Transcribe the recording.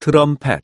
트럼펫.